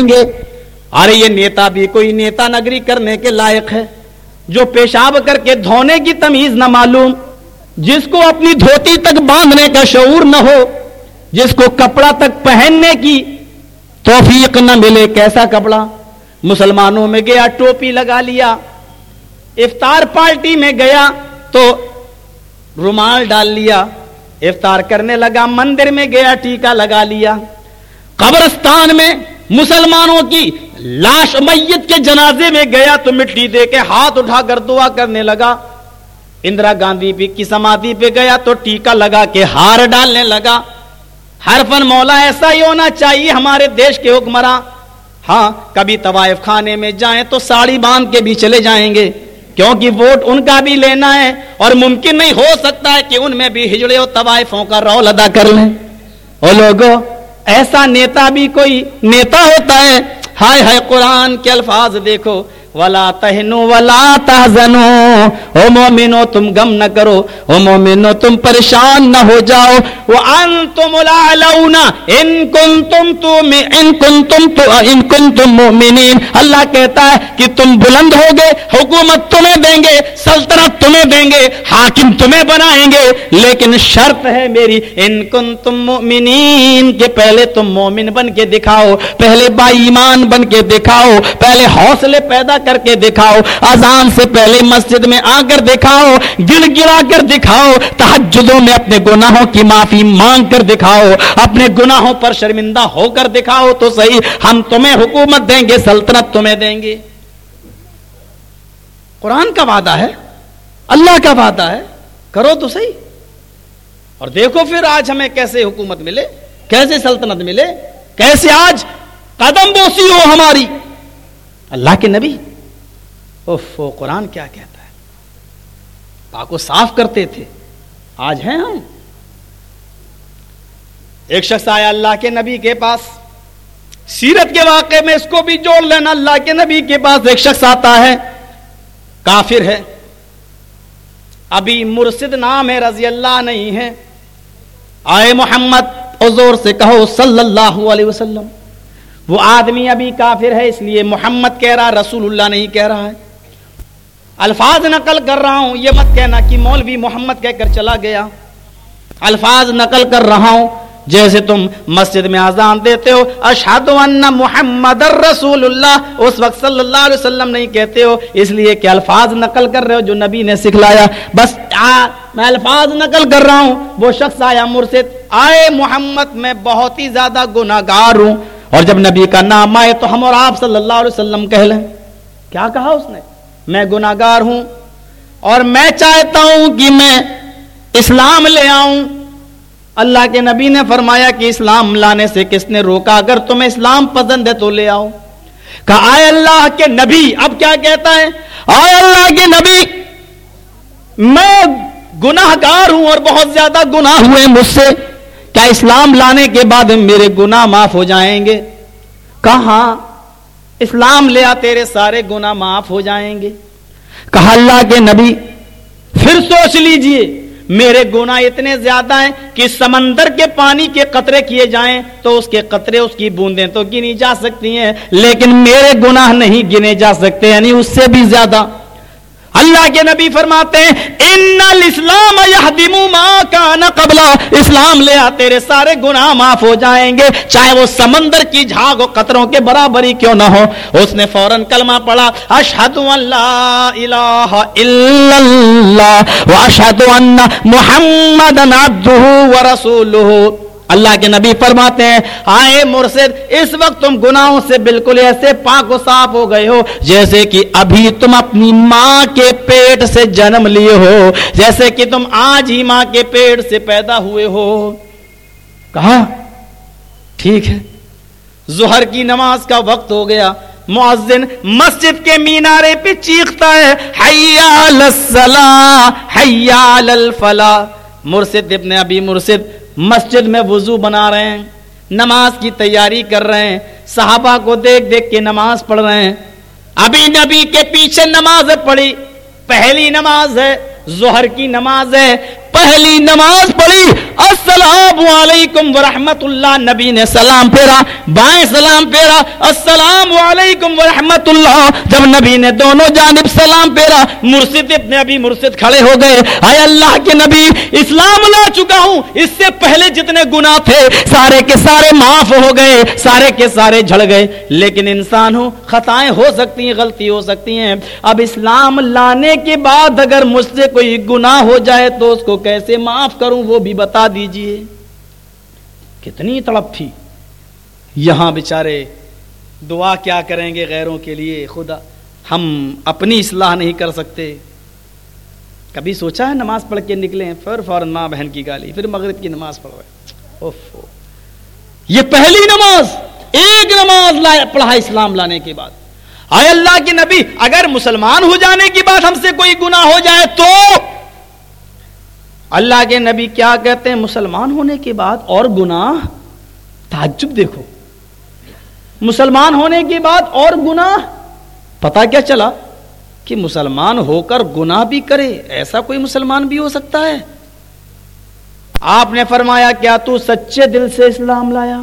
گے۔ ارے یہ نیتا بھی کوئی نیتا نگری کرنے کے لائق ہے۔ جو پیشاب کر کے دھونے کی تمیز نہ معلوم، جس کو اپنی دھوتی تک باندھنے کا شعور نہ ہو، جس کو کپڑا تک پہننے کی توفیق نہ ملے، کیسا کپڑا؟ مسلمانوں میں گیا، ٹوپی لگا لیا، افطار پارٹی میں گیا تو رومال ڈال لیا، افطار کرنے لگا، مندر میں گیا ٹیکا لگا لیا۔ قبرستان میں مسلمانوں کی لاش میت کے جنازے میں گیا تو مٹی دے کے ہاتھ اٹھا کر دعا کرنے لگا۔ اندرا گاندھی کی سمادھی پہ گیا تو ٹیکا لگا کے ہار ڈالنے لگا۔ ہر فن مولا ایسا ہی ہونا چاہیے ہمارے دیش کے حکمراں۔ ہاں کبھی طوائف خانے میں جائیں تو ساڑی باندھ کے بھی چلے جائیں گے۔ کیونکہ ووٹ ان کا بھی لینا ہے اور ممکن نہیں ہو سکتا ہے کہ ان میں بھی ہجڑے اور طوائفوں کا رول ادا کر لیں۔ او لوگو ایسا نیتا بھی کوئی نیتا ہوتا ہے۔ ہائے ہائے قرآن کے الفاظ دیکھو۔ ولا تہنو ولا تحزنو۔ او مومنو، تم غم نہ کرو۔ او مومنو، تم پریشان نہ ہو جاؤ۔ وانتم الاعلون۔ ان کنتم تو ان کنتم تو، ان کنتم مؤمنین اللہ کہتا ہے کہ تم بلند ہوگے، حکومت تمہیں دیں گے، سلطنت تمہیں دیں گے، حاکم تمہیں بنائیں گے۔ لیکن شرط ہے میری، ان کنتم مؤمنین کہ پہلے تم مومن بن کے دکھاؤ۔ پہلے با ایمان بن کے دکھاؤ۔ پہلے حوصلے پیدا کر کے دکھاؤ، اذان سے پہلے مسجد میں آ کر دکھاؤ، گڑ گڑا کر دکھاؤ تحجدوں میں اپنے گناہوں کی معافی مانگ کر دکھاؤ، اپنے گناہوں پر شرمندہ ہو کر دکھاؤ تو صحیح، ہم تمہیں حکومت دیں گے، سلطنت تمہیں دیں گے۔ قرآن کا وعدہ ہے، اللہ کا وعدہ ہے، کرو تو صحیح۔ اور دیکھو پھر آج ہمیں کیسے حکومت ملے، کیسے سلطنت ملے، کیسے آج قدم بوسی ہو ہماری۔ اللہ کے نبی۔ اف قرآن کیا کہتا ہے؟ پاک صاف کرتے تھے، آج ہیں ہم۔ ایک شخص آیا اللہ کے نبی کے پاس، سیرت کے واقعے میں اس کو بھی جوڑ لینا، اللہ کے نبی کے پاس ایک شخص آتا ہے، کافر ہے۔ ابھی مرسد نام ہے، رضی اللہ نہیں ہے۔ آئے محمد، حضور سے کہو صلی اللہ علیہ وسلم۔ وہ آدمی ابھی کافر ہے، اس لیے محمد کہہ رہا، رسول اللہ نہیں کہہ رہا ہے۔ الفاظ نقل کر رہا ہوں یہ مت کہنا کہ مولوی محمد کہہ کر چلا گیا۔ الفاظ نقل کر رہا ہوں جیسے تم مسجد میں آزان دیتے ہو اشہد ان محمد رسول اللہ اس وقت صلی اللہ علیہ وسلم نہیں کہتے ہو اس لیے کہ الفاظ نقل کر رہے ہو جو نبی نے سکھلایا۔ بس آ, میں الفاظ نقل کر رہا ہوں وہ شخص آیا مرسد آئے محمد میں بہت ہی زیادہ گناگار ہوں۔ اور جب نبی کا نام آئے تو ہم اور آپ صلی اللہ علیہ وسلم کہہ لیں۔ کیا کہا اس نے؟ میں گناگار ہوں اور میں چاہتا ہوں کہ میں اسلام لے آؤں۔ اللہ کے نبی نے فرمایا کہ اسلام لانے سے کس نے روکا؟ اگر تمہیں اسلام پسند ہے تو لے آؤ۔ کہا، آئے اللہ کے نبی۔ اب کیا کہتا ہے؟ آئے اللہ کے نبی، میں گناہ گار ہوں اور بہت زیادہ گناہ ہوئے مجھ سے۔ کیا اسلام لانے کے بعد میرے گناہ معاف ہو جائیں گے؟ کہاں اسلام لیا تیرے سارے گناہ معاف ہو جائیں گے۔ کہا، اللہ کے نبی، پھر سوچ لیجیے، میرے گناہ اتنے زیادہ ہیں کہ سمندر کے پانی کے قطرے کیے جائیں تو اس کے قطرے، اس کی بوندیں تو گنی جا سکتی ہیں، لیکن میرے گناہ نہیں گنے جا سکتے یعنی اس سے بھی زیادہ۔ اللہ کے نبی فرماتے ہیں ان الاسلام یہدم ما کان قبل اسلام لے آ، تیرے سارے گناہ معاف ہو جائیں گے، چاہے وہ سمندر کی جھاگ و قطروں کے برابر ہی کیوں نہ ہو۔ اس نے فوراً کلمہ پڑھا اشہد ان لا الہ الا اللہ واشہد ان محمد عبدہ ورسولہ اللہ کے نبی فرماتے ہیں، آئے مرشد، اس وقت تم گناہوں سے بالکل ایسے پاک و صاف ہو گئے ہو، جیسے کہ ابھی تم اپنی ماں کے پیٹ سے جنم لیے ہو، جیسے کہ تم آج ہی ماں کے پیٹ سے پیدا ہوئے ہو۔ کہا؟ ٹھیک ہے۔ ظہر کی نماز کا وقت ہو گیا معزن مسجد کے مینارے پہ چیختا ہے حیال الصلاح حیال مرشد ابن ابی مرشد مسجد میں وضو بنا رہے ہیں، نماز کی تیاری کر رہے ہیں، صحابہ کو دیکھ دیکھ کے نماز پڑھ رہے ہیں۔ ابھی نبی کے پیچھے نماز پڑھی، پہلی نماز ہے، ظہر کی نماز ہے پہلی نماز پڑھی، السلام علیکم ورحمت اللہ، نبی نے سلام پھیرا، بائیں سلام پھیرا، السلام علیکم ورحمت اللہ، جب نبی نے دونوں جانب سلام پھیرا، مرشد ابن ابھی مرشد کھڑے ہو گئے، اے اللہ کے نبی، اسلام لا چکا ہوں، اس سے پہلے جتنے گناہ تھے، سارے کے سارے معاف ہو گئے، سارے کے سارے جھڑ گئے، لیکن انسان ہو خطائیں ہو سکتی ہیں، غلطی ہو سکتی ہیں۔ اب اسلام لانے کے بعد اگر مجھ سے کوئی گناہ ہو جائے تو اس کو کیسے معاف کروں وہ بھی بتا دیجیے۔ کتنی تڑپ تھی۔ یہاں بچارے دعا کیا کریں گے غیروں کے لیے۔ خدا، ہم اپنی اصلاح نہیں کر سکتے۔ کبھی سوچا ہے نماز پڑھ کے نکلے پھر فوراً ماں بہن کی گالی، پھر مغرب کی نماز پڑھ رہے یہ پہلی نماز، ایک نماز پڑھا اسلام لانے کے بعد۔ آئے اللہ کے نبی، اگر مسلمان ہو جانے کی بات ہم سے کوئی گناہ ہو جائے تو اللہ کے نبی کیا کہتے ہیں؟ مسلمان ہونے کے بعد اور گناہ، تعجب دیکھو۔ مسلمان ہونے کے بعد اور گناہ پتا کیا چلا؟ کہ مسلمان ہو کر گناہ بھی کرے، ایسا کوئی مسلمان بھی ہو سکتا ہے۔ آپ نے فرمایا، کیا تو سچے دل سے اسلام لایا؟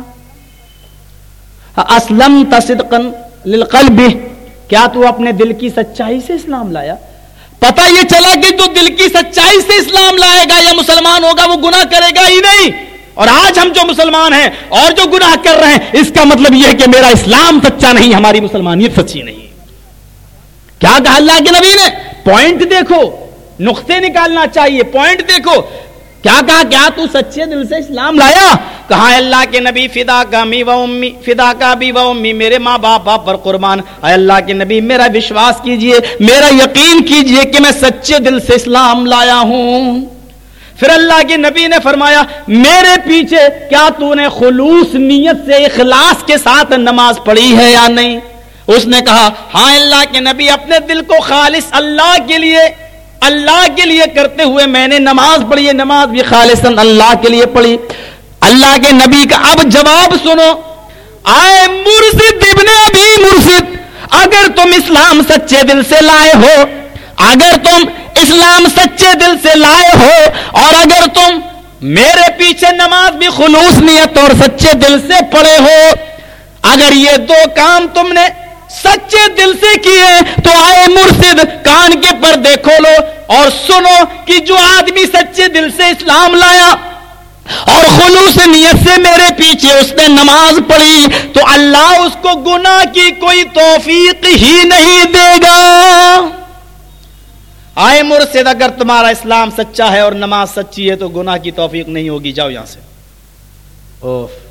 اسلم تصدقن للقلب۔ کیا تو اپنے دل کی سچائی سے اسلام لایا؟ پتا یہ چلا کہ جو دل کی سچائی سے اسلام لائے گا یا مسلمان ہوگا وہ گناہ کرے گا ہی نہیں۔ اور آج ہم جو مسلمان ہیں اور جو گناہ کر رہے ہیں، اس کا مطلب یہ ہے کہ میرا اسلام سچا نہیں، ہماری مسلمانیت سچی نہیں۔ کیا کہا اللہ کے نبی نے؟ پوائنٹ دیکھو، نقطے نکالنا چاہیے۔ پوائنٹ دیکھو کیا کہا؟ کیا تو سچے دل سے اسلام لایا؟ کہا اللہ کے نبی، فدا کا می و امی، فدا کا بھی و امی، میرے ماں باپ باپ پر قربان۔ اے اللہ کے نبی، میرا وشواس کیجیے، میرا یقین کیجیے کہ میں سچے دل سے اسلام لایا ہوں۔ پھر اللہ کے نبی نے فرمایا، میرے پیچھے کیا تو نے خلوص نیت سے اخلاص کے ساتھ نماز پڑھی ہے یا نہیں؟ اس نے کہا ہاں اللہ کے نبی، اپنے دل کو خالص اللہ کے لیے اللہ کے لیے کرتے ہوئے میں نے نماز پڑھی ہے نماز بھی خالص اللہ کے لیے پڑھی۔ اللہ کے نبی کا اب جواب سنو۔ آئے مرشد ابن ابھی مرشد، اگر تم اسلام سچے دل سے لائے ہو، اگر تم اسلام سچے دل سے لائے ہو، اور اگر تم میرے پیچھے نماز بھی خلوص نیت اور سچے دل سے پڑھے ہو، اگر یہ دو کام تم نے سچے دل سے کیے تو آئے مرشد، کان کے پر دیکھو لو اور سنو کہ جو آدمی سچے دل سے اسلام لایا اور خلوص نیت سے میرے پیچھے اس نے نماز پڑھی تو اللہ اس کو گناہ کی کوئی توفیق ہی نہیں دے گا۔ آئے مرشد، اگر تمہارا اسلام سچا ہے اور نماز سچی ہے تو گناہ کی توفیق نہیں ہوگی، جاؤ یہاں سے۔ اوف۔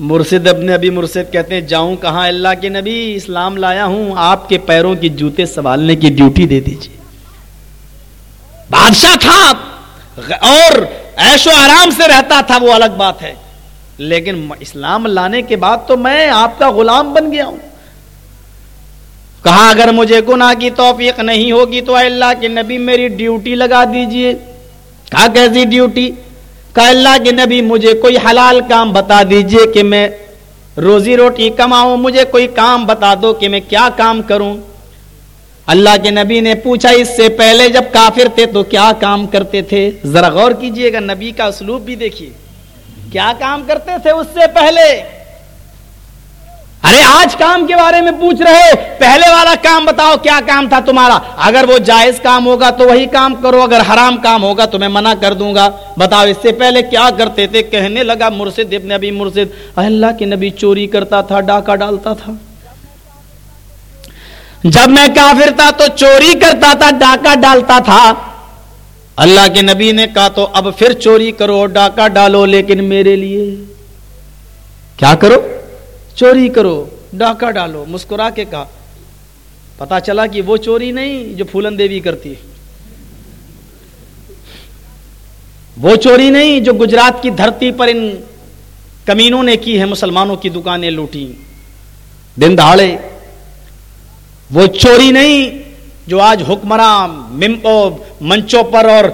مرشد ابن ابھی مرشد کہتے ہیں، جاؤں کہاں اللہ کے نبی؟ اسلام لایا ہوں، آپ کے پیروں کی جوتے سنبھالنے کی ڈیوٹی دے دیجیے بادشاہ تھا اور ایش و آرام سے رہتا تھا، وہ الگ بات ہے۔ لیکن اسلام لانے کے بعد تو میں آپ کا غلام بن گیا ہوں۔ کہا، اگر مجھے گناہ کی توفیق نہیں ہوگی تو اللہ کے نبی میری ڈیوٹی لگا دیجیے۔ کہا، کیسی ڈیوٹی؟ کہا اللہ کے نبی مجھے کوئی حلال کام بتا دیجیے کہ میں روزی روٹی کماؤں، مجھے کوئی کام بتا دو کہ میں کیا کام کروں؟ اللہ کے نبی نے پوچھا، اس سے پہلے جب کافر تھے تو کیا کام کرتے تھے؟ ذرا غور کیجیے گا، نبی کا اسلوب بھی دیکھیے۔ کیا کام کرتے تھے اس سے پہلے؟ ارے آج کام کے بارے میں پوچھ رہے پہلے والا کام بتاؤ کیا کام تھا تمہارا؟ اگر وہ جائز کام ہوگا تو وہی کام کرو، اگر حرام کام ہوگا تو میں منع کر دوں گا۔ بتاؤ، اس سے پہلے کیا کرتے تھے؟ کہنے لگا مرشد ابن ابھی مرشد اللہ کے نبی چوری کرتا تھا، ڈاکہ ڈالتا تھا۔ جب میں کافر تھا تو چوری کرتا تھا، ڈاکہ ڈالتا تھا۔ اللہ کے نبی نے کہا تو اب پھر چوری کرو، ڈاکہ ڈالو، لیکن میرے لیے کیا کرو؟ چوری کرو، ڈاکہ ڈالو، مسکرا کے کہا۔ پتا چلا کہ وہ چوری نہیں جو پھولن دیوی کرتی۔ وہ چوری نہیں جو گجرات کی دھرتی پر ان کمینوں نے کی ہے، مسلمانوں کی دکانیں لوٹی دن دہاڑے، وہ چوری نہیں جو آج حکمراں منچوں پر اور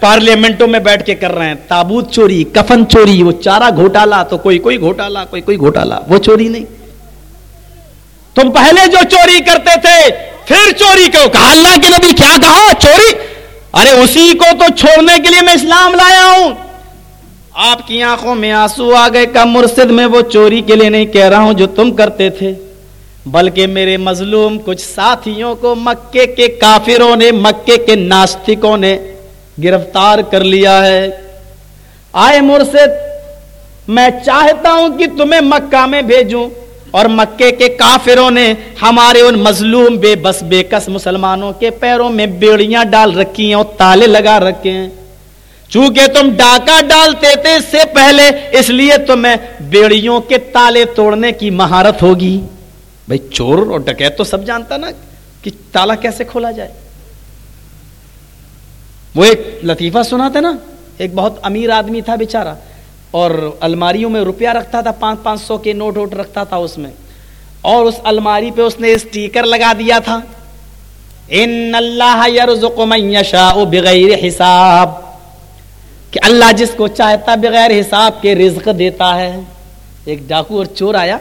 پارلیمنٹوں میں بیٹھ کے کر رہے ہیں۔ تابوت چوری، کفن چوری، وہ چارہ گھوٹالا تو کوئی کوئی گھوٹالا، کوئی کوئی گھوٹالا، وہ چوری نہیں۔ تم پہلے جو چوری کرتے تھے، پھر چوری کہو کہا اللہ کے نبی، کیا کہا؟ چوری؟ ارے، اسی کو تو چھوڑنے کے لیے میں اسلام لایا ہوں۔ آپ کی آنکھوں میں آنسو آ گئے۔ کا مرسد میں وہ چوری کے لیے نہیں کہہ رہا ہوں جو تم کرتے تھے۔ بلکہ میرے مظلوم کچھ ساتھیوں کو مکے کے کافروں نے، مکے کے ناستکوں نے گرفتار کر لیا ہے۔ آئے مرسد میں چاہتا ہوں کہ تمہیں مکہ میں بھیجوں اور مکے کے کافروں نے ہمارے ان مظلوم بے بس بے کس مسلمانوں کے پیروں میں بیڑیاں ڈال رکھی ہیں اور تالے لگا رکھے ہیں۔ چونکہ تم ڈاکہ ڈالتے تھے اس سے پہلے، اس لیے تمہیں بیڑیوں کے تالے توڑنے کی مہارت ہوگی۔ بھائی چور اور ڈکیت تو سب جانتا نا کہ تالا کیسے کھولا جائے۔ وہ ایک لطیفہ سنا تھا نا، ایک بہت امیر آدمی تھا بےچارا اور الماریوں میں روپیہ رکھتا تھا، پانچ پانچ سو کے نوٹ ووٹ رکھتا تھا اس میں۔ اور اس الماری پہ اس نے اسٹیکر لگا دیا تھا۔ ان اللہ من یشاء بغیر حساب۔ کہ اللہ جس کو چاہتا بغیر حساب کے رزق دیتا ہے۔ ایک ڈاکو اور چور آیا،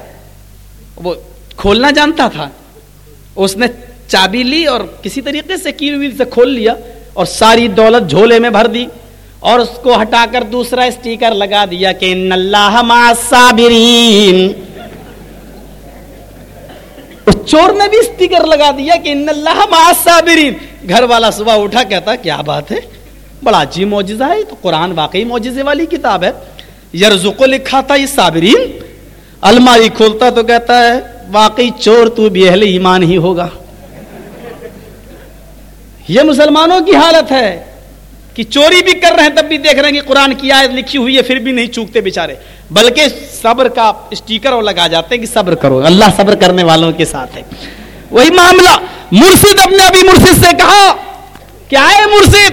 وہ کھولنا جانتا تھا۔ اس نے چابی لی اور کسی طریقے سے کی سے کھول لیا اور ساری دولت جھولے میں بھر دی اور اس کو ہٹا کر دوسرا اسٹیکر لگا دیا کہ ان اللہ صابرین اس چور نے بھی اسٹیکر لگا دیا کہ ان اللہ صابرین گھر والا صبح اٹھا کہتا، کیا بات ہے؟ بڑا عجیب موجزہ ہے تو قرآن واقعی موجزے والی کتاب ہے۔ یرزقو لکھا تھا یہ صابرین۔ الماری کھولتا تو کہتا ہے واقعی چور تو بھی اہل ایمان ہی ہوگا۔ یہ مسلمانوں کی حالت ہے کہ چوری بھی کر رہے ہیں تب بھی دیکھ رہے ہیں کہ قرآن کی آیت لکھی ہوئی ہے، پھر بھی نہیں چوکتے بےچارے بلکہ صبر کا اسٹیکر اور لگا جاتے ہیں کہ صبر کرو۔ اللہ صبر کرنے والوں کے ساتھ ہے۔ وہی معاملہ مرشد اپنے ابھی مرشد سے کہا کیا ہے مرشد،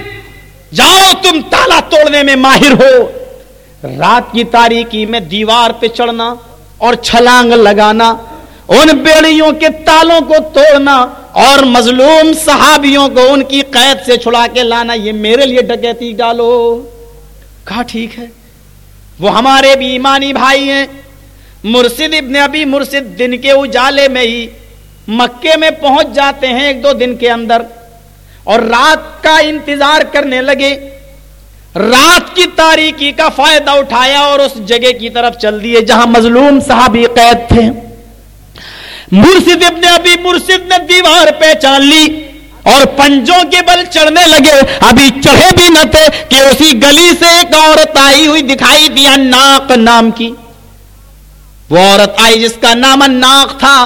جاؤ تم تالا توڑنے میں ماہر ہو۔ رات کی تاریخی میں دیوار پہ چڑھنا اور چھلانگ لگانا۔ ان بیڑیوں کے تالوں کو توڑنا اور مظلوم صحابیوں کو ان کی قید سے چھڑا کے لانا، یہ میرے لیے ڈکیتی ڈالو۔ کہا، ٹھیک ہے۔ وہ ہمارے بھی ایمانی بھائی ہیں۔ مرشد ابن ابھی مرشد دن کے اجالے میں ہی مکے میں پہنچ جاتے ہیں ایک دو دن کے اندر اور رات کا انتظار کرنے لگے۔ رات کی تاریکی کا فائدہ اٹھایا اور اس جگہ کی طرف چل دیے جہاں مظلوم صحابی قید تھے۔ مرشد ابن ابھی مرشد نے دیوار پہچان لی اور پنجوں کے بل چڑھنے لگے۔ ابھی چڑھے بھی نہ تھے کہ اسی گلی سے ایک عورت آئی ہوئی دکھائی دیا ناک نام کی۔ وہ عورت آئی جس کا نام ناک تھا۔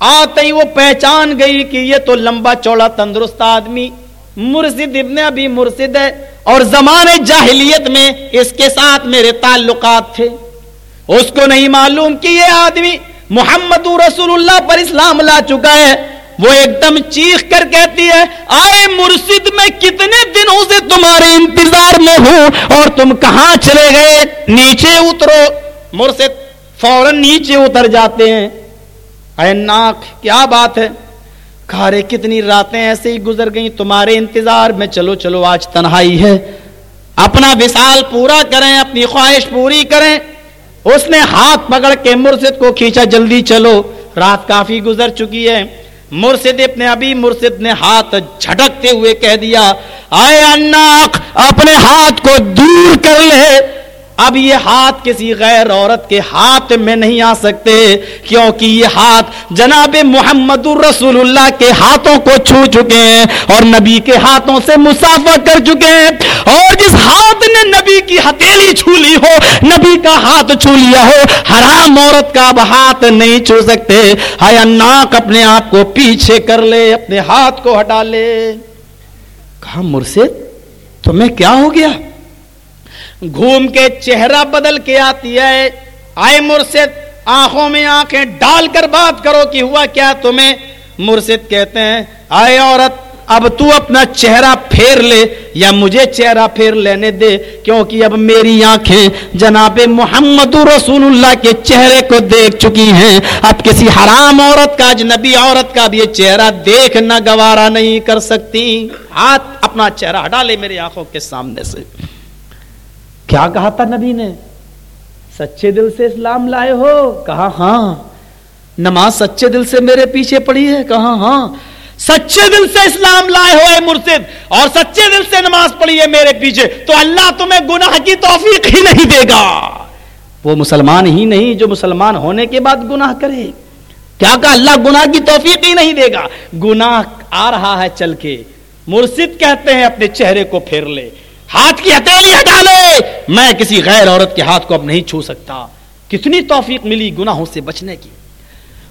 آتے ہی وہ پہچان گئی کہ یہ تو لمبا چوڑا تندرست آدمی مرشد ابن ابھی مرشد ہے اور زمانے جاہلیت میں اس کے ساتھ میرے تعلقات تھے۔ اس کو نہیں معلوم کہ یہ آدمی محمد رسول اللہ پر اسلام لا چکا ہے۔ وہ ایک دم چیخ کر کہتی ہے، آئے مرشد، میں کتنے دنوں سے تمہارے انتظار میں ہوں اور تم کہاں چلے گئے؟ نیچے اترو۔ مرشد فوراً نیچے اتر جاتے ہیں۔ اے ناک، کیا بات ہے؟ کھارے کتنی راتیں ایسے ہی گزر گئیں، تمہارے انتظار میں چلو چلو، آج تنہائی ہے۔ اپنا وصال پورا کریں، اپنی خواہش پوری کریں۔ اس نے ہاتھ پکڑ کے مرشد کو کھینچا، جلدی چلو، رات کافی گزر چکی ہے۔ مرشد اپنے ابھی مرشد نے ہاتھ جھٹکتے ہوئے کہہ دیا، آئے اناخ اپنے ہاتھ کو دور کر لے۔ اب یہ ہاتھ کسی غیر عورت کے ہاتھ میں نہیں آ سکتے، کیونکہ یہ ہاتھ جناب محمد الرسول اللہ کے ہاتھوں کو چھو چکے ہیں اور نبی کے ہاتھوں سے مسافر کر چکے ہیں۔ اور جس ہاتھ نے نبی کی ہتھیلی چھو لی ہو، نبی کا ہاتھ چھو لیا ہو، حرام عورت کا اب ہاتھ نہیں چھو سکتے۔ ہایا ناک اپنے آپ کو پیچھے کر لے، اپنے ہاتھ کو ہٹا لے۔ کہا مرشد، تمہیں کیا ہو گیا؟ گھوم کے چہرہ بدل کے آتی ہے۔ آئے مرشد، آنکھوں میں آنکھیں ڈال کر بات کرو کہ ہوا کیا تمہیں؟ مرشد کہتے ہیں، آئے عورت، اب تو اپنا چہرہ پھیر لے یا مجھے چہرہ پھیر لینے دے، کیونکہ اب میری آنکھیں جناب محمد رسول اللہ کے چہرے کو دیکھ چکی ہیں۔ اب کسی حرام عورت کا، اجنبی عورت کا بھی یہ چہرہ دیکھنا گوارا نہیں کر سکتی۔ ہاتھ اپنا چہرہ ہٹا لے میری آنکھوں کے سامنے سے۔ کیا کہا تھا نبی نے؟ سچے دل سے اسلام لائے ہو، کہا ہاں۔ نماز سچے دل سے میرے پیچھے پڑی ہے، کہا ہاں۔ سچے دل سے اسلام لائے ہوئے مرشد اور سچے دل سے نماز پڑھی ہے میرے پیچھے، تو اللہ تمہیں گناہ کی توفیق ہی نہیں دے گا۔ وہ مسلمان ہی نہیں جو مسلمان ہونے کے بعد گناہ کرے۔ کیا کہ اللہ گناہ کی توفیق ہی نہیں دے گا؟ گناہ آ رہا ہے چل کے۔ مرشد کہتے ہیں اپنے چہرے کو پھیر لے۔ ہاتھ کی ہتھیلی ہٹا لے میں کسی غیر عورت کے ہاتھ کو اب نہیں چھو سکتا۔ کتنی توفیق ملی گناہوں سے بچنے کی۔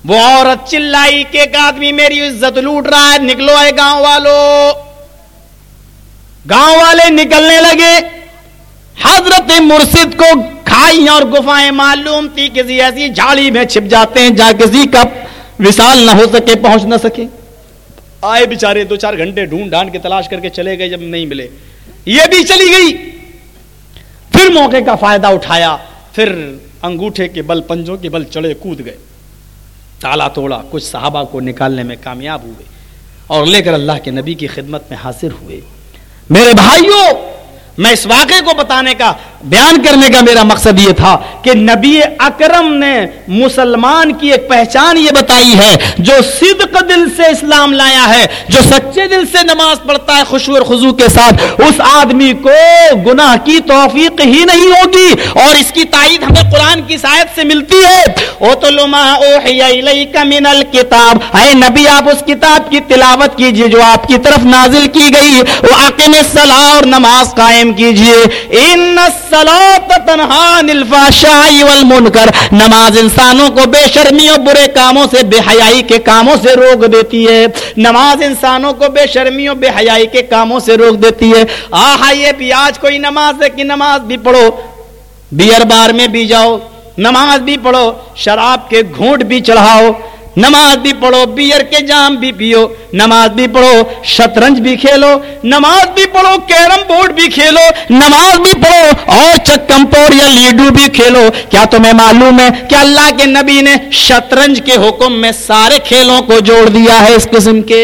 وہ عورت چلائی کہ ایک آدمی میری عزت لوٹ رہا ہے۔ نکلو ہے گاؤں والوں گاؤں والے نکلنے لگے۔ حضرت مرشد کو کھائی اور گفائیں۔ معلوم تھی کسی ایسی جھاڑی میں چھپ جاتے ہیں جہاں کسی کا وصال نہ ہو سکے، پہنچ نہ سکے۔ آئے بےچارے دو چار گھنٹے ڈھونڈ ڈھانڈ کے تلاش کر کے چلے گئے۔ جب نہیں ملے۔ یہ بھی چلی گئی۔ پھر موقع کا فائدہ اٹھایا، پھر انگوٹھے کے بل، پنجوں کے بل چڑے کود گئے۔ تالا توڑا، کچھ صحابہ کو نکالنے میں کامیاب ہوئے اور لے کر اللہ کے نبی کی خدمت میں حاضر ہوئے۔ میرے بھائیوں، میں اس واقعے کو بتانے کا بیان کرنے کا میرا مقصد یہ تھا کہ نبی اکرم نے مسلمان کی ایک پہچان یہ بتائی ہے، جو صدق دل سے اسلام لایا ہے، جو سچے دل سے نماز پڑھتا ہے خوشو اور خضو کے ساتھ، اس آدمی کو گناہ کی توفیق ہی نہیں ہوگی اور اس کی تائید ہمیں قرآن کی سائد سے ملتی ہے۔ او تو من الکتاب۔ اے نبی، آپ اس کتاب کی تلاوت کیجیے جو آپ کی طرف نازل کی گئی۔ وہ آقم الصلاح اور نماز قائم کیجیے۔ ان والمنکر نماز انسانوں کو بے شرمی اور برے کاموں سے بے حیائی کے کاموں سے روک دیتی ہے۔ نماز انسانوں کو بے شرمی اور بے حیائی کے کاموں سے روک دیتی ہے۔ آہا، یہ بھی آج کوئی نماز ہے کہ نماز بھی پڑھو۔ بیئر بار میں بھی جاؤ، نماز بھی پڑھو، شراب کے گھونٹ بھی چڑھاؤ۔ نماز بھی پڑھو، بیئر کے جام بھی پیو، نماز بھی پڑھو، شطرنج بھی کھیلو، نماز بھی پڑھو، کیرم بورڈ بھی کھیلو، نماز بھی پڑھو، اور چکم پور یا لیڈو بھی کھیلو۔ کیا تمہیں معلوم ہے کہ اللہ کے نبی نے شطرنج کے حکم میں سارے کھیلوں کو جوڑ دیا ہے اس قسم کے؟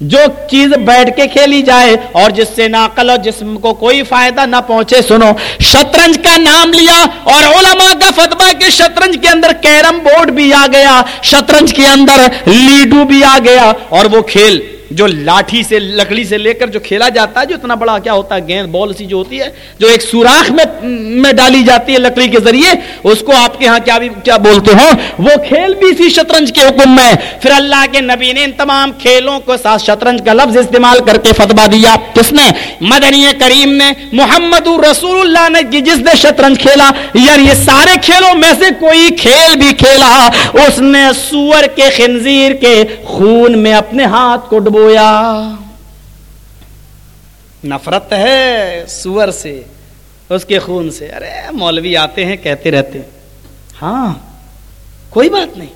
جو چیز بیٹھ کے کھیلی جائے اور جس سے ناقل اور جسم کو کوئی فائدہ نہ پہنچے، سنو، شطرنج کا نام لیا اور علماء کا فتبہ کے شطرنج کے اندر کیرم بورڈ بھی آ گیا، شطرنج کے اندر لیڈو بھی آ گیا اور وہ کھیل۔ جو لاٹھی سے لکڑی سے لے کر جو کھیلا جاتا ہے، جو اتنا بڑا کیا ہوتا ہے، گیند بال سی جو ہوتی ہے، جو ایک سوراخ میں میں ڈالی جاتی ہے لکڑی کے ذریعے، اس کو آپ کے ہاں کیا بھی، کیا بولتے ہو وہ کھیل بھی اسی شطرنج کے حکم میں۔ پھر اللہ کے نبی نے ان تمام کھیلوں کو ساتھ شطرنج کا لفظ استعمال کر کے فتوا دیا۔ کس نے؟ مدنی کریم نے۔ محمد رسول اللہ نے جس نے شطرنج کھیلا یعنی یہ سارے کھیلوں میں سے کوئی کھیل بھی کھیلا۔ اس نے سور کے خنزیر کے خون میں اپنے ہاتھ کو ڈبو نفرت ہے سور سے، اس کے خون سے۔ ارے، مولوی آتے ہیں، کہتے رہتے ہیں۔ ہاں کوئی بات نہیں۔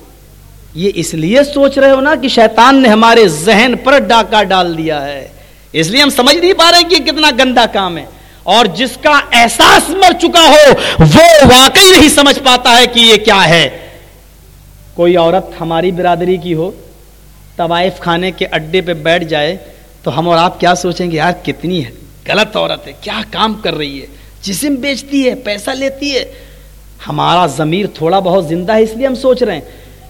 یہ اس لیے سوچ رہے ہو نا کہ شیطان نے ہمارے ذہن پر ڈاکہ ڈال دیا ہے۔ اس لیے ہم سمجھ نہیں پا رہے کہ کتنا گندا کام ہے۔ اور جس کا احساس مر چکا ہو، وہ واقعی نہیں سمجھ پاتا ہے کہ یہ کیا ہے۔ کوئی عورت ہماری برادری کی ہو طوائف خانے کے اڈے پہ بیٹھ جائے تو ہم اور آپ کیا سوچیں گے؟ یار کتنی ہے۔ غلط عورت ہے، کیا کام کر رہی ہے؟ جسم بیچتی ہے، پیسہ لیتی ہے۔ ہمارا ضمیر تھوڑا بہت زندہ ہے، اس لیے ہم سوچ رہے ہیں۔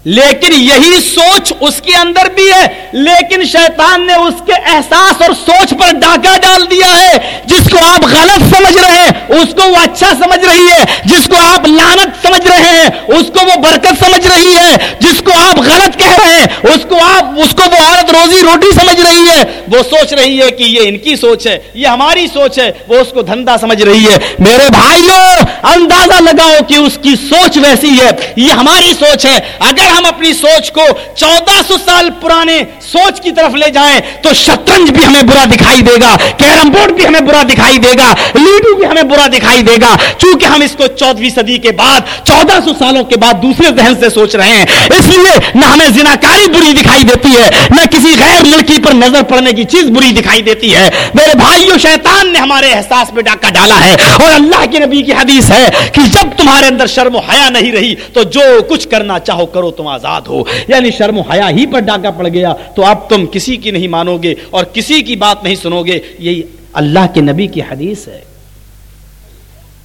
لیکن یہی سوچ اس کے اندر بھی ہے، لیکن شیطان نے اس کے احساس اور سوچ پر ڈاکہ ڈال دیا ہے۔ جس کو آپ غلط سمجھ رہے ہیں، اس کو وہ اچھا سمجھ رہی ہے۔ جس کو آپ لانت سمجھ رہے ہیں، اس کو وہ برکت سمجھ رہی ہے۔ جس کو آپ غلط کہہ رہے ہیں، اس کو آپ، اس کو وہ عورت روزی روٹی سمجھ رہی ہے۔ وہ سوچ رہی ہے کہ یہ ان کی سوچ ہے، یہ ہماری سوچ ہے، وہ اس کو دھندا سمجھ رہی ہے۔ میرے بھائیوں، اندازہ لگاؤ کہ اس کی سوچ ویسی ہے۔ یہ ہماری سوچ ہے۔ اگر ہم اپنی سوچ کو چودہ سو سال پرانے سوچ کی طرف لے جائیں تو شطرنج بھی ہمیں برا دکھائی دے گا، کیرم بورڈ بھی ہمیں برا دکھائی دے گا لیڈو بھی ہمیں برا دکھائی دے گا۔ چونکہ ہم اس کو چودہویں صدی کے بعد، چودہ سو سالوں کے بعد دوسرے ذہن سے سوچ رہے ہیں۔ اس لیے نہ ہمیں زناکاری بری دکھائی دیتی ہے، نہ کسی غیر لڑکی پر نظر پڑنے کی چیز بری دکھائی دیتی ہے۔ میرے بھائیوں شیطان نے ہمارے احساس پہ ڈاکہ ڈالا ہے۔ اور اللہ کے نبی کی حدیث ہے کہ جب تمہارے اندر شرم و حیا نہیں رہی، تو جو کچھ کرنا چاہو کرو تم آزاد ہو۔ یعنی شرم و حیا ہی پر ڈاکہ پڑ گیا۔ تو اب تم کسی کی نہیں مانو گے اور کسی کی بات نہیں سنو گے۔ یہی اللہ کے نبی کی حدیث ہے۔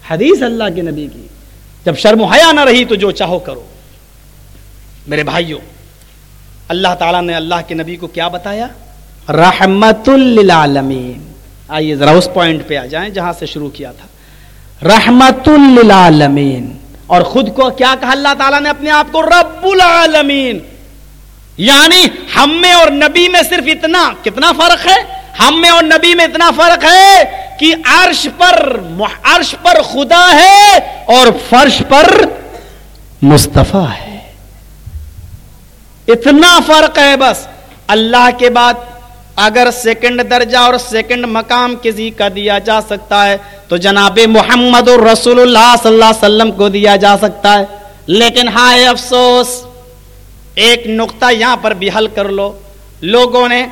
حدیث اللہ کے نبی کی۔ جب شرم و حیا نہ رہی تو جو چاہو کرو۔ میرے بھائیوں اللہ تعالیٰ نے اللہ کے نبی کو کیا بتایا؟ رحمت للعالمین۔ آئیے ذرا اس پوائنٹ پہ آ جائیں جہاں سے شروع کیا تھا۔ رحمت للعالمین۔ اور خود کو کیا کہا اللہ تعالیٰ نے اپنے آپ کو؟ رب العالمین. یعنی ہم میں اور نبی میں صرف اتنا کتنا فرق ہے؟ ہم میں اور نبی میں اتنا فرق ہے کہ عرش پر عرش پر خدا ہے اور فرش پر مصطفیٰ ہے۔ اتنا فرق ہے بس۔ اللہ کے بعد اگر سیکنڈ درجہ اور سیکنڈ مقام کسی کا دیا جا سکتا ہے، تو جناب محمد الرسول اللہ صلی اللہ علیہ وسلم کو دیا جا سکتا ہے۔ لیکن ہائے افسوس، ایک نقطہ یہاں پر بھی حل کر لو۔ لوگوں نے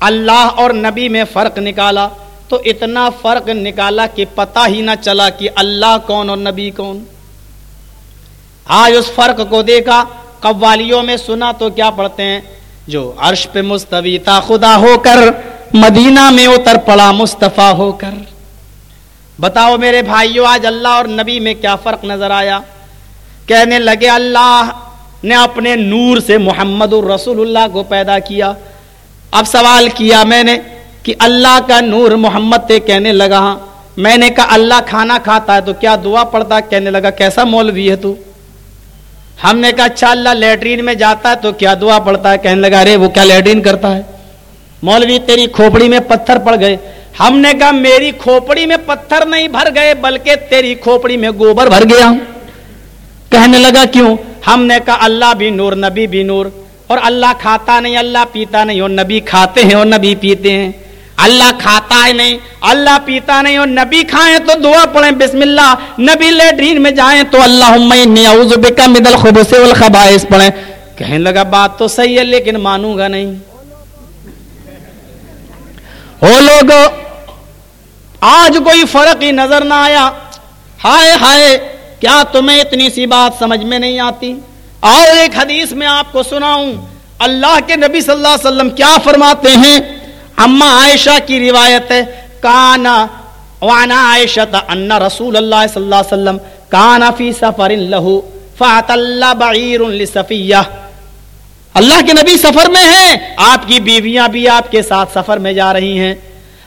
اللہ اور نبی میں فرق نکالا، تو اتنا فرق نکالا کہ پتہ ہی نہ چلا کہ اللہ کون اور نبی کون۔ آج اس فرق کو دیکھا، قوالیوں میں سنا تو کیا پڑھتے ہیں؟ جو عرش پہ مستوی تا خدا ہو کر، مدینہ میں اتر پڑا مصطفیٰ ہو کر۔ بتاؤ میرے بھائیو، آج اللہ اور نبی میں کیا فرق نظر آیا؟ کہنے لگے، اللہ نے اپنے نور سے محمد الرسول اللہ کو پیدا کیا۔ اب سوال کیا میں نے کہ اللہ کا نور محمد تے کہنے لگا ہاں۔ میں نے کہا، اللہ کھانا کھاتا ہے تو کیا دعا پڑتا کہنے لگا، کیسا مولوی ہے تو؟ ہم نے کہا اچھا اللہ لیٹرین میں جاتا ہے تو کیا دعا پڑتا ہے؟ کہنے لگا، ارے، وہ کیا لیٹرین کرتا ہے؟ مولوی، تیری کھوپڑی میں پتھر پڑ گئے۔ ہم نے کہا، میری کھوپڑی میں پتھر نہیں بھر گئے، بلکہ تیری کھوپڑی میں گوبر بھر گیا۔ کہنے لگا، کیوں؟ ہم نے کہا، اللہ بھی نور، نبی بھی نور۔ اور اللہ کھاتا نہیں، اللہ پیتا نہیں، اور نبی کھاتے ہیں اور نبی پیتے ہیں۔ اللہ کھاتا ہے نہیں، اللہ پیتا نہیں اور نبی کھائیں تو دعا پڑھیں، بسم اللہ، نبی لیٹرین میں جائیں تو اللہ مدل خوب سے پڑھیں۔ کہنے لگا، بات تو صحیح ہے لیکن مانوں گا نہیں۔ ہو لوگ آج کوئی فرق ہی نظر نہ آیا۔ ہائے ہائے، کیا تمہیں اتنی سی بات سمجھ میں نہیں آتی؟ اور ایک حدیث میں آپ کو سناؤں۔ اللہ کے نبی صلی اللہ علیہ وسلم کیا فرماتے ہیں؟ اما عائشہ کی روایت ہے، کانا وانا عائشہ ان رسول اللہ صلی اللہ علیہ وسلم کانا فی سفر لہو فات اللہ بعیر لصفیہ اللہ کے نبی سفر میں ہیں، آپ کی بیویاں بھی آپ کے ساتھ سفر میں جا رہی ہیں۔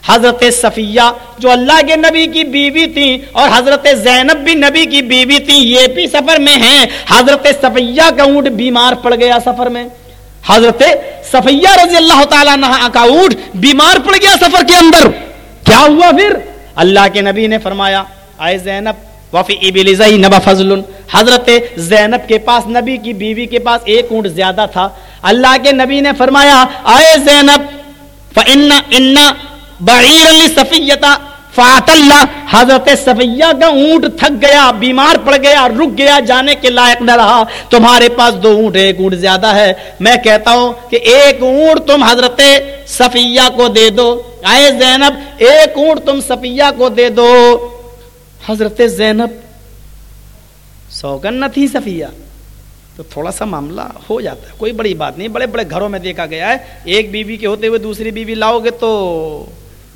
حضرت صفیہ جو اللہ کے نبی کی بیوی تھی اور حضرت زینب بھی نبی کی بیوی تھی یہ بھی سفر میں ہیں۔ حضرت صفیہ کا اونٹ بیمار پڑ گیا سفر میں۔ حضرت صفیہ رضی اللہ تعالیٰ کا اونٹ بیمار پڑ گیا سفر کے اندر۔ کیا ہوا پھر؟ اللہ کے نبی نے فرمایا آئے زینب، وفی ابل زینب فضل حضرت زینب کے پاس، نبی کی بیوی کے پاس ایک اونٹ زیادہ تھا۔ اللہ کے نبی نے فرمایا آئے زینب، فَإِنَّ بعیر علی صفیتا فات اللہ، حضرت صفیہ کا اونٹ تھک گیا، بیمار پڑ گیا، رک گیا، جانے کے لائق نہ رہا۔ تمہارے پاس دو اونٹ، ایک اونٹ زیادہ ہے۔ میں کہتا ہوں کہ ایک اونٹ تم حضرت صفیہ کو دے دو۔ آئے زینب، ایک اونٹ تم صفیہ کو دے دو۔ حضرت زینب سوگن نہ تھی صفیہ۔ تو تھوڑا سا معاملہ ہو جاتا ہے، کوئی بڑی بات نہیں۔ بڑے بڑے گھروں میں دیکھا گیا ہے۔ ایک بیوی کے ہوتے ہوئے دوسری بیوی لاؤ گے تو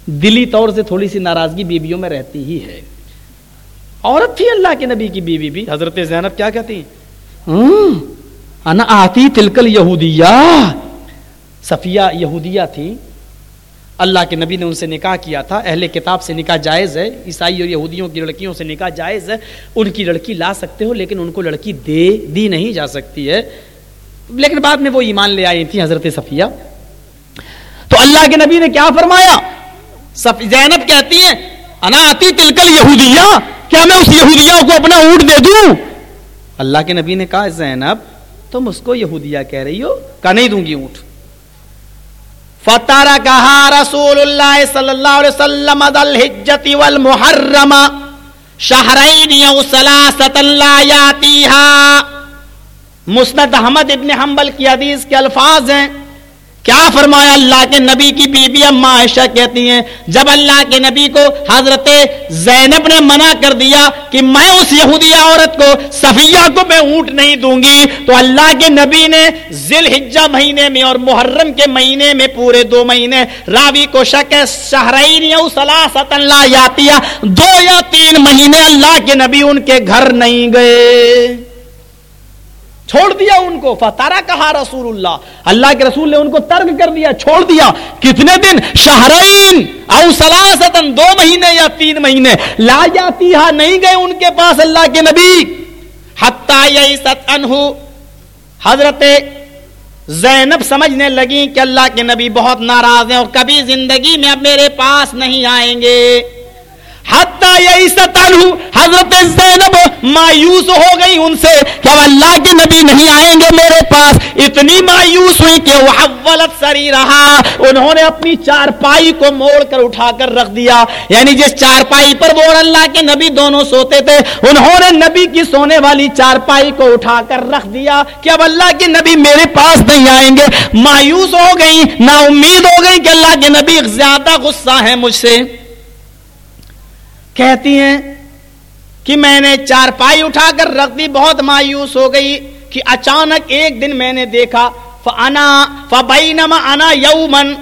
دلی طور سے تھوڑی سی ناراضگی بیویوں میں رہتی ہی ہے۔ عورت تھی اللہ کے نبی کی بیوی بھی۔ حضرت زینب کیا کہتی؟ انا آتی تلکل یہودیہ۔ صفیہ یہودیہ تھی۔ اللہ کے نبی نے ان سے نکاح کیا تھا۔ اہل کتاب سے نکاح جائز ہے۔ عیسائی اور یہودیوں کی لڑکیوں سے نکاح جائز ہے۔ ان کی لڑکی لا سکتے ہو لیکن ان کو لڑکی دے دی نہیں جا سکتی ہے۔ لیکن بعد میں وہ ایمان لے آئی تھی حضرت صفیہ۔ تو اللہ کے نبی نے کیا فرمایا؟ زینب کہتی ہیں، انا آتی تلکل یہودیہ، کیا میں اس یہودیہ کو اپنا اونٹ دے دوں؟ اللہ کے نبی نے کہا، زینب، تم اس کو یہودیہ کہہ رہی ہو کہ نہیں دوں گی اونٹ. فتارا کہا رسول اللہ صلی اللہ علیہ وسلم دل حجت والمحرم شہرین یو سلاست اللہ یاتیہا مسند احمد ابن حنبل کی حدیث کے الفاظ ہیں۔ کیا فرمایا اللہ کے نبی کی بیوی اما عائشہ کہتی ہیں؟ جب اللہ کے نبی کو حضرت زینب نے منع کر دیا کہ میں اس یہودی عورت کو، صفیہ کو میں اونٹ نہیں دوں گی، تو اللہ کے نبی نے ذل حجہ مہینے میں اور محرم کے مہینے میں پورے دو مہینے راوی کو شک شہرین یا سلاست اللہ یاتیہ، دو یا تین مہینے اللہ کے نبی ان کے گھر نہیں گئے۔ چھوڑ دیا ان کو۔ فتارا کہا رسول اللہ اللہ کے رسول نے ان کو ترک کر دیا، چھوڑ دیا۔ کتنے دن؟ شہرین او سلاستن دو مہینے یا تین مہینے۔ لا جاتی نہیں گئے ان کے پاس اللہ کے نبی۔ حتی یئیست انہو حضرت زینب سمجھنے لگی کہ اللہ کے نبی بہت ناراض ہیں اور کبھی زندگی میں اب میرے پاس نہیں آئیں گے۔ حضرت زینب مایوس ہو گئی ان سے کہ اب اللہ کے نبی نہیں آئیں گے میرے پاس۔ اتنی مایوس ہوئی کہ وہ سری رہا۔ انہوں نے اپنی چارپائی کو موڑ کر اٹھا کر رکھ دیا۔ یعنی جس چارپائی پر وہ اللہ کے نبی دونوں سوتے تھے، انہوں نے نبی کی سونے والی چارپائی کو اٹھا کر رکھ دیا کہ اب اللہ کے نبی میرے پاس نہیں آئیں گے۔ مایوس ہو گئی نا امید ہو گئی کہ اللہ کے نبی زیادہ غصہ ہے مجھ سے۔ کہتی ہیں کہ میں نے چار پائی اٹھا کر رکھ دی، بہت مایوس ہو گئی کہ اچانک ایک دن میں نے دیکھا فانا فبینما انا یومن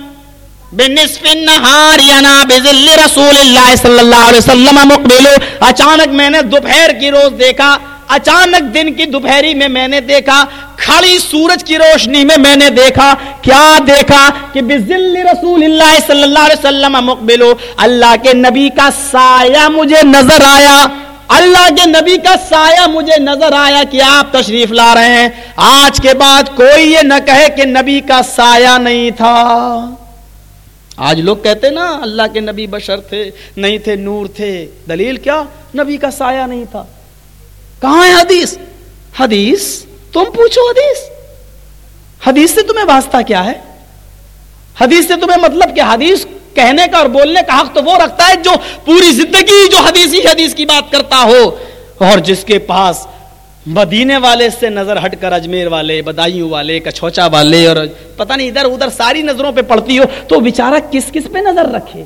بنصف النہار ینا بذل رسول اللہ صلی اللہ علیہ وسلم مقبلو اچانک میں نے دوپہر کی روز دیکھا، اچانک دن کی دوپہری میں میں نے دیکھا کھڑی سورج کی روشنی میں میں نے دیکھا، کیا دیکھا کہ بزل رسول اللہ صلی اللہ علیہ وسلم مقبلو، اللہ کے نبی کا سایہ مجھے نظر آیا۔ اللہ کے نبی کا سایہ مجھے نظر آیا کہ آپ تشریف لا رہے ہیں۔ آج کے بعد کوئی یہ نہ کہے کہ نبی کا سایہ نہیں تھا۔ آج لوگ کہتے نا، اللہ کے نبی بشر تھے، نہیں تھے، نور تھے۔ دلیل کیا؟ نبی کا سایہ نہیں تھا۔ کہاں ہے حدیث؟ حدیث تم پوچھو حدیث۔ حدیث سے تمہیں واسطہ کیا ہے؟ حدیث سے تمہیں مطلب کہ حدیث کہنے کا اور بولنے کا حق تو وہ رکھتا ہے جو پوری زندگی جو حدیثی حدیث کی بات کرتا ہو۔ اور جس کے پاس مدینے والے سے نظر ہٹ کر اجمیر والے بدایوں والے، کچھوچا والے اور پتہ نہیں ادھر ادھر ساری نظروں پہ پڑتی ہو تو بیچارہ کس کس پہ نظر رکھے؟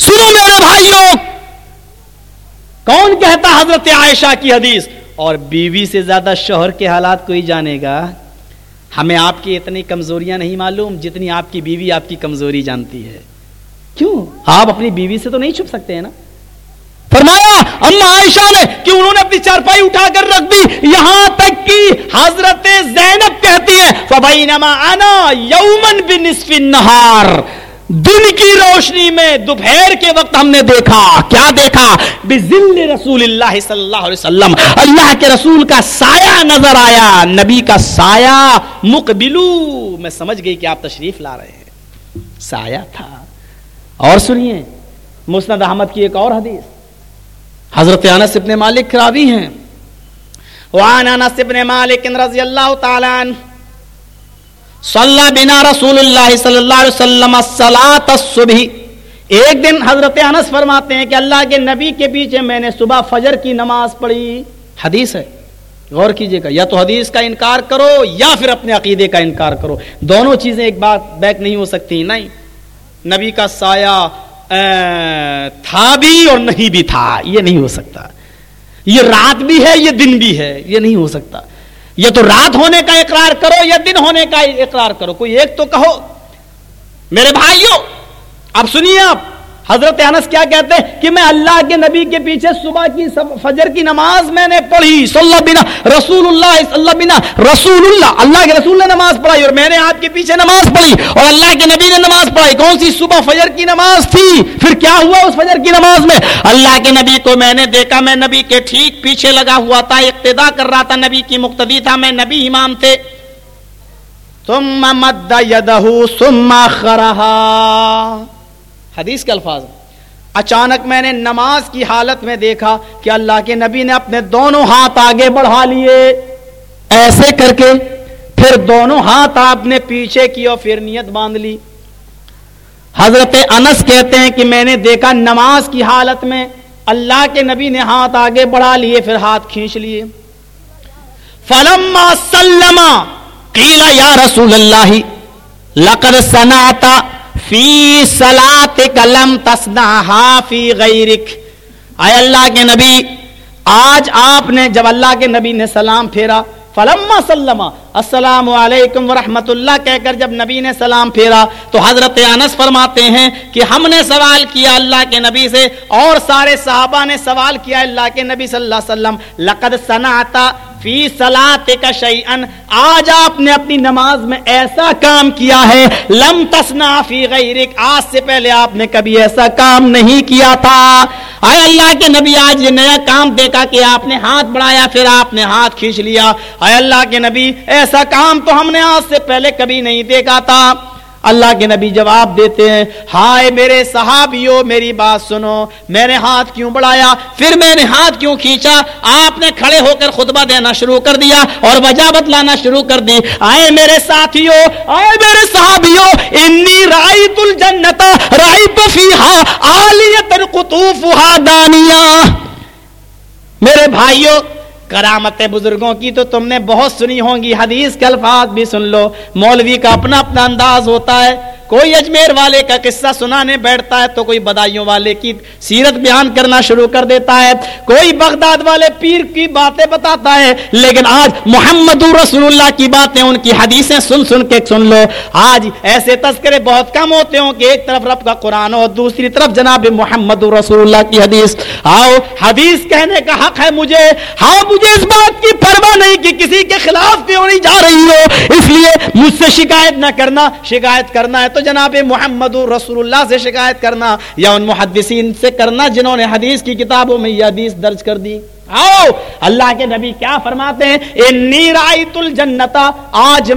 سنو میرے بھائیوں، کون کہتا حضرت عائشہ کی حدیث؟ اور بیوی سے زیادہ شوہر کے حالات کوئی جانے گا؟ ہمیں آپ کی اتنی کمزوریاں نہیں معلوم جتنی آپ کی بیوی آپ کی کمزوری جانتی ہے۔ کیوں؟ آپ اپنی بیوی سے تو نہیں چھپ سکتے ہیں نا؟ فرمایا اما عائشہ نے کہ انہوں نے اپنی چارپائی اٹھا کر رکھ دی۔ یہاں تک کہ حضرت زینب کہتی ہے فبینما انا یومن بنصف النہار دن کی روشنی میں دوپہر کے وقت ہم نے دیکھا۔ کیا دیکھا؟ بزل رسول اللہ صلی اللہ علیہ وسلم۔ اللہ کے رسول کا سایہ نظر آیا۔ نبی کا سایہ مقبلو۔ میں سمجھ گئی کہ آپ تشریف لا رہے ہیں۔ سایہ تھا۔ اور سنیے، مسند احمد کی ایک اور حدیث۔ حضرت انس ابن مالک خرابی ہیں۔ وعن انس ابن مالک رضی اللہ تعالی عنہ۔ صلی بنا رسول اللہ صلی اللہ علیہ وسلم الصبح۔ ایک دن حضرت انس فرماتے ہیں کہ اللہ کے نبی کے پیچھے میں نے صبح فجر کی نماز پڑھی۔ حدیث ہے۔ غور کیجیے گا، یا تو حدیث کا انکار کرو یا پھر اپنے عقیدے کا انکار کرو۔ دونوں چیزیں ایک بات بیک نہیں ہو سکتی، نہیں۔ نبی کا سایہ تھا بھی اور نہیں بھی تھا، یہ نہیں ہو سکتا۔ یہ رات بھی ہے، یہ دن بھی ہے، یہ نہیں ہو سکتا۔ یا تو رات ہونے کا اقرار کرو یا دن ہونے کا اقرار کرو۔ کوئی ایک تو کہو، میرے بھائیوں، اب سنیے آپ حضرت انس کیا کہتے ہیں کہ میں اللہ کے نبی کے پیچھے صبح کی فجر کی نماز میں نے پڑھی. صلی بنا رسول اللہ صلی بنا رسول اللہ اللہ کے رسول نے نماز پڑھائی اور میں نے آپ کے پیچھے نماز پڑھی اور اللہ کے نبی نے نماز پڑھائی. کون سی صبح فجر کی نماز تھی؟ پھر کیا ہوا اس فجر کی نماز میں؟ اللہ کے نبی کو میں نے دیکھا. میں نبی کے ٹھیک پیچھے لگا ہوا تھا، اقتدا کر رہا تھا. نبی کی مقتدی تھا. میں نبی امام تھے. ثم مد ثم خرہا حدیث کے الفاظ اچانک میں نے نماز کی حالت میں دیکھا کہ اللہ کے نبی نے اپنے دونوں ہاتھ آگے بڑھا لیے۔ ایسے کر کے پھر دونوں ہاتھ آپ نے پیچھے کی اور پھر نیت باندھ لی۔ حضرت انس کہتے ہیں کہ میں نے دیکھا نماز کی حالت میں اللہ کے نبی نے ہاتھ آگے بڑھا لیے، پھر ہاتھ کھینچ لیے۔ فلما سلما قیلا یا رسول اللہ لقد سناتا فی سلات کلم تسنا فی غیرک۔ اے اللہ کے نبی، آج آپ نے جب اللہ کے نبی نے سلام پھیرا، فلما سلم السلام علیکم ورحمۃ اللہ کہہ کر جب نبی نے سلام پھیرا، تو حضرت انس فرماتے ہیں کہ ہم نے سوال کیا اللہ کے نبی سے، اور سارے صحابہ نے سوال کیا اللہ کے نبی صلی اللہ علیہ وسلم، لقد سنعتا فی سلات کا شیئن، آج آپ نے اپنی نماز میں ایسا کام کیا ہے، لم تسنا فی غیرک، آج سے پہلے آپ نے کبھی ایسا کام نہیں کیا تھا۔ اے اللہ کے نبی، آج یہ نیا کام دیکھا کہ آپ نے ہاتھ بڑھایا، پھر آپ نے ہاتھ کھینچ لیا۔ اے اللہ کے نبی، ایسا کام تو ہم نے آج سے پہلے کبھی نہیں دیکھا تھا۔ اللہ کے نبی جواب دیتے ہیں، ہائے میرے صحابیوں میری بات سنو، میں نے ہاتھ کیوں بڑھایا؟ پھر میں نے ہاتھ کیوں کھینچا؟ آپ نے کھڑے ہو کر خطبہ دینا شروع کر دیا اور وجہ بتلانا شروع کر دی۔ آئے میرے ساتھیوں آئے میرے صحابیوں انی رائت الجنت رائت فیہا آلیت قطوفہا دانیہ۔ میرے بھائیوں کرامت بزرگوں کی تو تم نے بہت سنی ہوں گی، حدیث کے الفاظ بھی سن لو۔ مولوی کا اپنا اپنا انداز ہوتا ہے۔ کوئی اجمیر والے کا قصہ سنانے بیٹھتا ہے تو کوئی بدائیوں والے کی سیرت بیان کرنا شروع کر دیتا ہے۔ کوئی بغداد والے پیر کی باتیں بتاتا ہے، لیکن آج محمد رسول اللہ کی باتیں، ان کی حدیثیں سن سن کے سن لو۔ آج ایسے تذکرے بہت کم ہوتے ہوں کہ ایک طرف رب کا قرآن اور دوسری طرف جناب محمد رسول اللہ کی حدیث۔ آؤ، حدیث کہنے کا حق ہے مجھے۔ ہاں مجھے اس بات کی پرواہ نہیں کہ کسی کے خلاف کیوں نہیں جا رہی ہو۔ اس لیے مجھ سے شکایت نہ کرنا، شکایت کرنا ہے تو جناب محمد رسول اللہ سے شکایت کرنا یا ان محدثین سے کرنا جنہوں نے حدیث کی کتابوں میں یہ حدیث درج کر دی؟ آؤ، اللہ کے نبی کیا فرماتے ہیں؟ انی رائت الجنتا آج